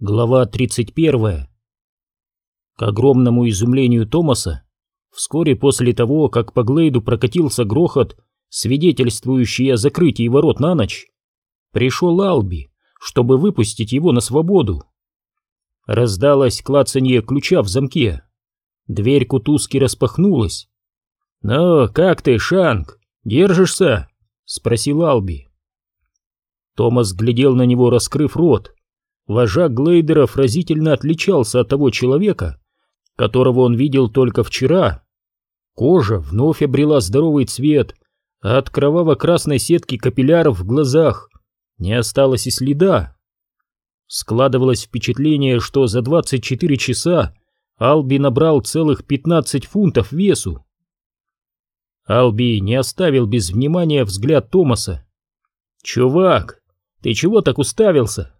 Глава 31. К огромному изумлению Томаса, вскоре после того, как по Глейду прокатился грохот, свидетельствующий о закрытии ворот на ночь, пришел Алби, чтобы выпустить его на свободу. Раздалось клацанье ключа в замке. Дверь кутузки распахнулась. «Ну, как ты, Шанг, держишься?» — спросил Алби. Томас глядел на него, раскрыв рот. Вожак Глейдеров разительно отличался от того человека, которого он видел только вчера. Кожа вновь обрела здоровый цвет, а от кроваво-красной сетки капилляров в глазах не осталось и следа. Складывалось впечатление, что за 24 часа Алби набрал целых 15 фунтов весу. Алби не оставил без внимания взгляд Томаса. «Чувак, ты чего так уставился?»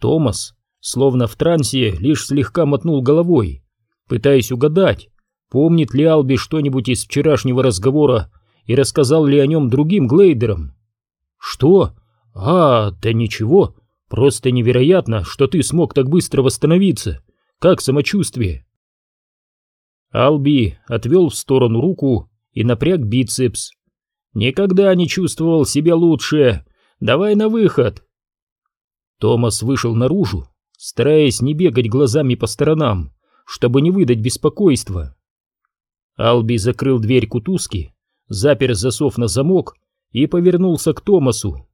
Томас, словно в трансе, лишь слегка мотнул головой, пытаясь угадать, помнит ли Алби что-нибудь из вчерашнего разговора и рассказал ли о нем другим глейдерам. «Что? А, да ничего, просто невероятно, что ты смог так быстро восстановиться. Как самочувствие?» Алби отвел в сторону руку и напряг бицепс. «Никогда не чувствовал себя лучше. Давай на выход!» Томас вышел наружу, стараясь не бегать глазами по сторонам, чтобы не выдать беспокойства. Алби закрыл дверь кутузки, запер засов на замок и повернулся к Томасу.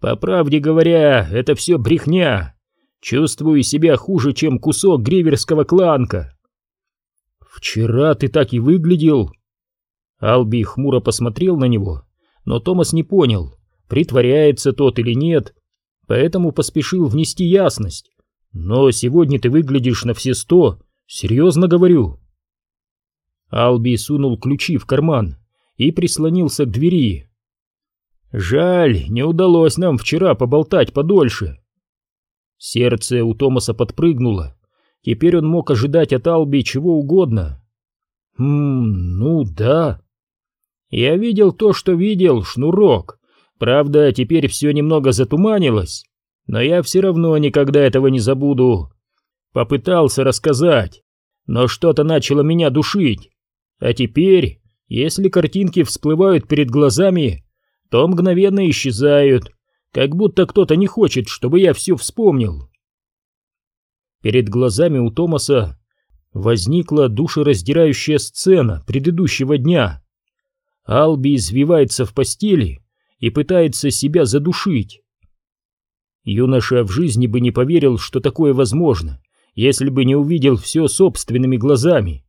«По правде говоря, это все брехня. Чувствую себя хуже, чем кусок гриверского кланка». «Вчера ты так и выглядел». Алби хмуро посмотрел на него, но Томас не понял, притворяется тот или нет, поэтому поспешил внести ясность. Но сегодня ты выглядишь на все сто, серьезно говорю. Алби сунул ключи в карман и прислонился к двери. Жаль, не удалось нам вчера поболтать подольше. Сердце у Томаса подпрыгнуло. Теперь он мог ожидать от Алби чего угодно. Хм, ну да. Я видел то, что видел, шнурок. Правда, теперь все немного затуманилось, но я все равно никогда этого не забуду. Попытался рассказать, но что-то начало меня душить. А теперь, если картинки всплывают перед глазами, то мгновенно исчезают, как будто кто-то не хочет, чтобы я все вспомнил. Перед глазами у Томаса возникла душераздирающая сцена предыдущего дня. Алби извивается в постели, и пытается себя задушить. Юноша в жизни бы не поверил, что такое возможно, если бы не увидел все собственными глазами.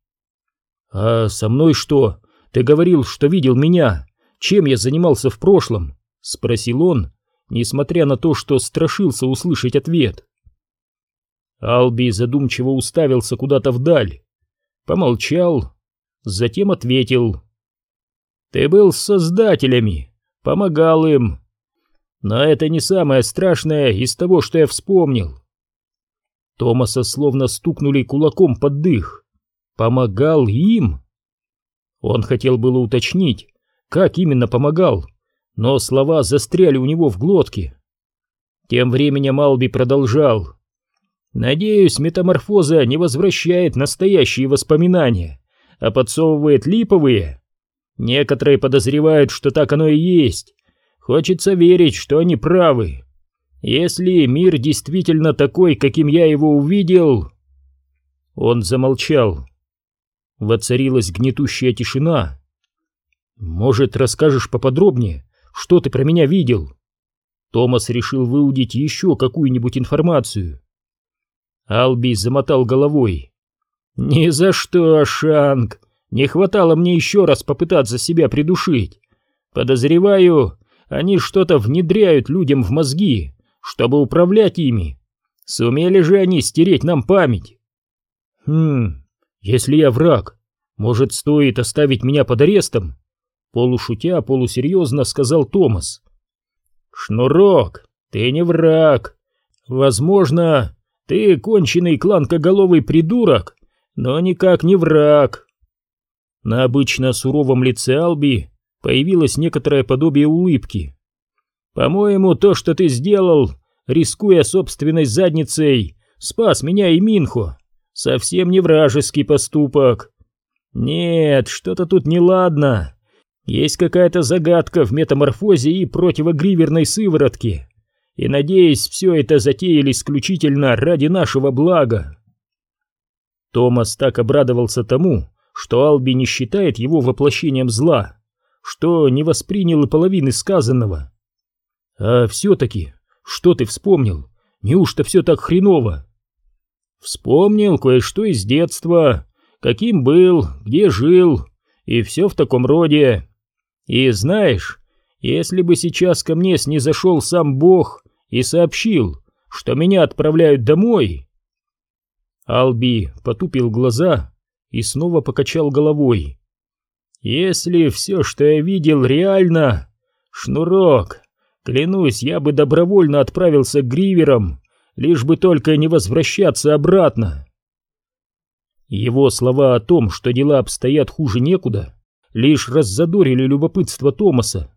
«А со мной что? Ты говорил, что видел меня. Чем я занимался в прошлом?» — спросил он, несмотря на то, что страшился услышать ответ. Алби задумчиво уставился куда-то вдаль, помолчал, затем ответил. «Ты был с создателями, помогал им. Но это не самое страшное из того, что я вспомнил. Томаса словно стукнули кулаком под дых. Помогал им? Он хотел было уточнить, как именно помогал, но слова застряли у него в глотке. Тем временем Алби продолжал. «Надеюсь, метаморфоза не возвращает настоящие воспоминания, а подсовывает липовые. Некоторые подозревают, что так оно и есть. Хочется верить, что они правы. Если мир действительно такой, каким я его увидел... Он замолчал. Воцарилась гнетущая тишина. «Может, расскажешь поподробнее, что ты про меня видел?» Томас решил выудить еще какую-нибудь информацию. Алби замотал головой. «Ни за что, Шанг! Не хватало мне еще раз попытаться себя придушить. Подозреваю, они что-то внедряют людям в мозги, чтобы управлять ими. Сумели же они стереть нам память? Хм, если я враг, может, стоит оставить меня под арестом? Полушутя, полусерьезно сказал Томас. Шнурок, ты не враг. Возможно, ты конченый кланкоголовый придурок, но никак не враг. На обычно суровом лице Алби появилось некоторое подобие улыбки. «По-моему, то, что ты сделал, рискуя собственной задницей, спас меня и Минхо. Совсем не вражеский поступок. Нет, что-то тут неладно. Есть какая-то загадка в метаморфозе и противогриверной сыворотке. И, надеюсь, все это затеяли исключительно ради нашего блага. Томас так обрадовался тому, что Алби не считает его воплощением зла, что не воспринял и половины сказанного. А все-таки, что ты вспомнил? Неужто все так хреново? Вспомнил кое-что из детства, каким был, где жил, и все в таком роде. И знаешь, если бы сейчас ко мне снизошел сам Бог и сообщил, что меня отправляют домой... Алби потупил глаза и снова покачал головой. Если все, что я видел, реально... Шнурок, клянусь, я бы добровольно отправился к гриверам, лишь бы только не возвращаться обратно. Его слова о том, что дела обстоят хуже некуда, лишь раззадорили любопытство Томаса.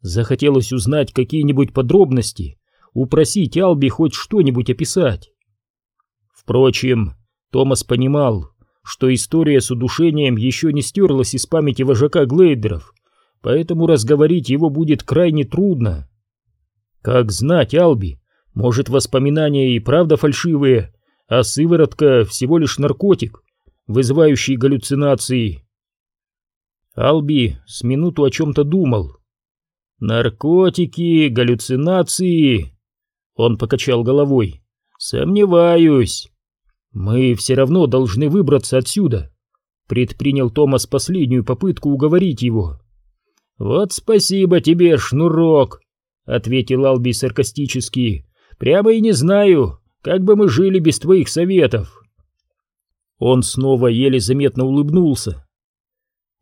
Захотелось узнать какие-нибудь подробности, упросить Алби хоть что-нибудь описать. Впрочем, Томас понимал, что история с удушением еще не стерлась из памяти вожака Глейдеров, поэтому разговорить его будет крайне трудно. Как знать, Алби, может воспоминания и правда фальшивые, а сыворотка всего лишь наркотик, вызывающий галлюцинации. Алби с минуту о чем-то думал. «Наркотики, галлюцинации...» Он покачал головой. «Сомневаюсь. «Мы все равно должны выбраться отсюда», — предпринял Томас последнюю попытку уговорить его. «Вот спасибо тебе, шнурок», — ответил Алби саркастически. «Прямо и не знаю, как бы мы жили без твоих советов». Он снова еле заметно улыбнулся.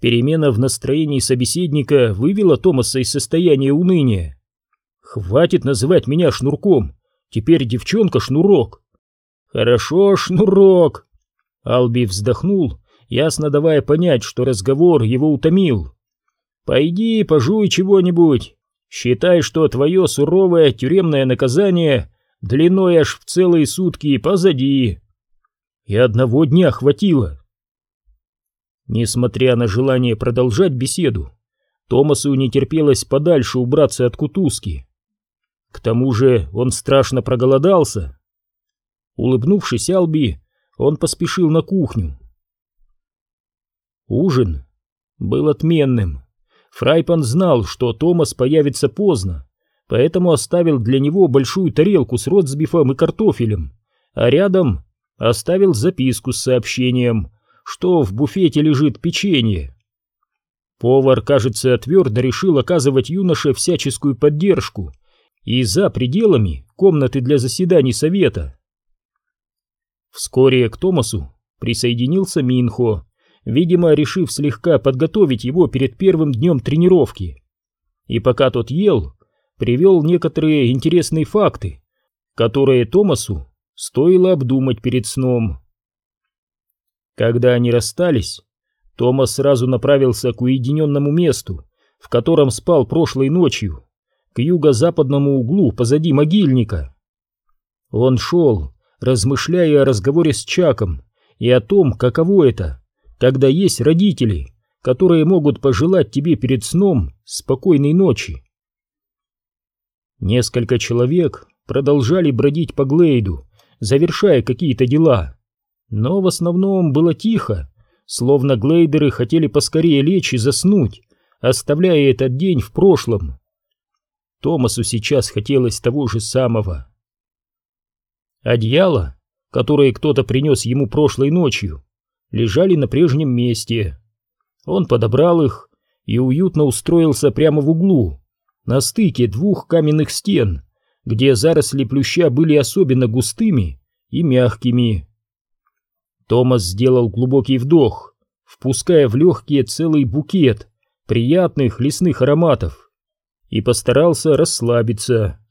Перемена в настроении собеседника вывела Томаса из состояния уныния. «Хватит называть меня шнурком, теперь девчонка шнурок». «Хорошо, шнурок!» Алби вздохнул, ясно давая понять, что разговор его утомил. «Пойди, пожуй чего-нибудь. Считай, что твое суровое тюремное наказание длиной аж в целые сутки позади. И одного дня хватило». Несмотря на желание продолжать беседу, Томасу не терпелось подальше убраться от кутузки. К тому же он страшно проголодался. Улыбнувшись Алби, он поспешил на кухню. Ужин был отменным. Фрайпан знал, что Томас появится поздно, поэтому оставил для него большую тарелку с ротсбифом и картофелем, а рядом оставил записку с сообщением, что в буфете лежит печенье. Повар, кажется, твердо решил оказывать юноше всяческую поддержку и за пределами комнаты для заседаний совета. Вскоре к Томасу присоединился Минхо, видимо, решив слегка подготовить его перед первым днем тренировки. И пока тот ел, привел некоторые интересные факты, которые Томасу стоило обдумать перед сном. Когда они расстались, Томас сразу направился к уединенному месту, в котором спал прошлой ночью, к юго-западному углу позади могильника. Он шел, размышляя о разговоре с Чаком и о том, каково это, когда есть родители, которые могут пожелать тебе перед сном спокойной ночи. Несколько человек продолжали бродить по Глейду, завершая какие-то дела, но в основном было тихо, словно глейдеры хотели поскорее лечь и заснуть, оставляя этот день в прошлом. Томасу сейчас хотелось того же самого. Одеяла, которые кто-то принес ему прошлой ночью, лежали на прежнем месте. Он подобрал их и уютно устроился прямо в углу, на стыке двух каменных стен, где заросли плюща были особенно густыми и мягкими. Томас сделал глубокий вдох, впуская в легкие целый букет приятных лесных ароматов, и постарался расслабиться.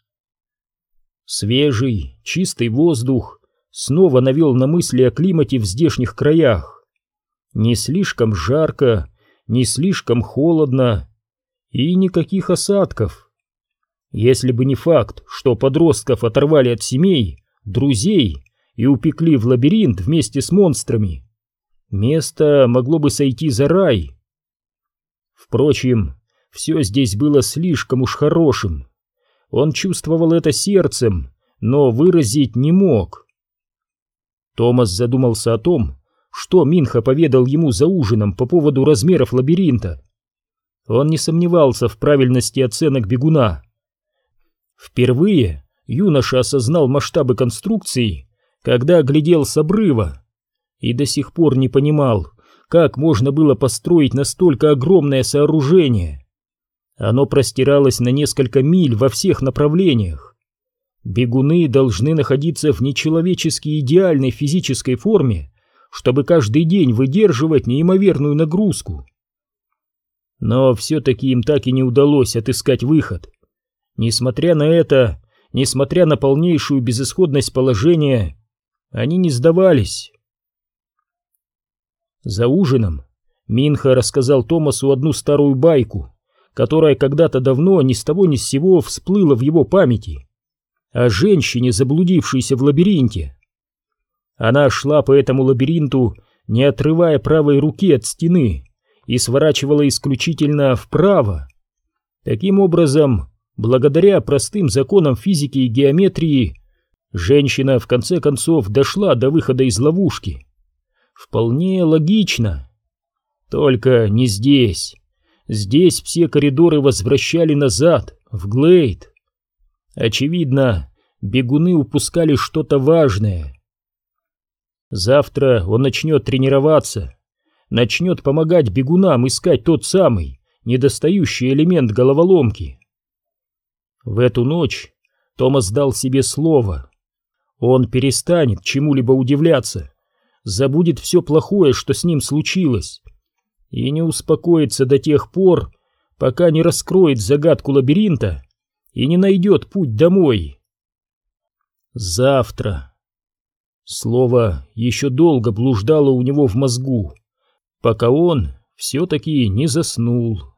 Свежий, чистый воздух снова навел на мысли о климате в здешних краях. Не слишком жарко, не слишком холодно и никаких осадков. Если бы не факт, что подростков оторвали от семей, друзей и упекли в лабиринт вместе с монстрами, место могло бы сойти за рай. Впрочем, все здесь было слишком уж хорошим. Он чувствовал это сердцем, но выразить не мог. Томас задумался о том, что Минха поведал ему за ужином по поводу размеров лабиринта. Он не сомневался в правильности оценок бегуна. Впервые юноша осознал масштабы конструкции, когда глядел с обрыва, и до сих пор не понимал, как можно было построить настолько огромное сооружение. Оно простиралось на несколько миль во всех направлениях. Бегуны должны находиться в нечеловечески идеальной физической форме, чтобы каждый день выдерживать неимоверную нагрузку. Но все-таки им так и не удалось отыскать выход. Несмотря на это, несмотря на полнейшую безысходность положения, они не сдавались. За ужином Минха рассказал Томасу одну старую байку, которая когда-то давно ни с того ни с сего всплыла в его памяти, о женщине, заблудившейся в лабиринте. Она шла по этому лабиринту, не отрывая правой руки от стены, и сворачивала исключительно вправо. Таким образом, благодаря простым законам физики и геометрии, женщина в конце концов дошла до выхода из ловушки. Вполне логично. Только не здесь. Здесь все коридоры возвращали назад, в Глейд. Очевидно, бегуны упускали что-то важное. Завтра он начнет тренироваться, начнет помогать бегунам искать тот самый недостающий элемент головоломки. В эту ночь Томас дал себе слово. Он перестанет чему-либо удивляться, забудет все плохое, что с ним случилось, и не успокоится до тех пор, пока не раскроет загадку лабиринта и не найдет путь домой. Завтра. Слово еще долго блуждало у него в мозгу, пока он все-таки не заснул.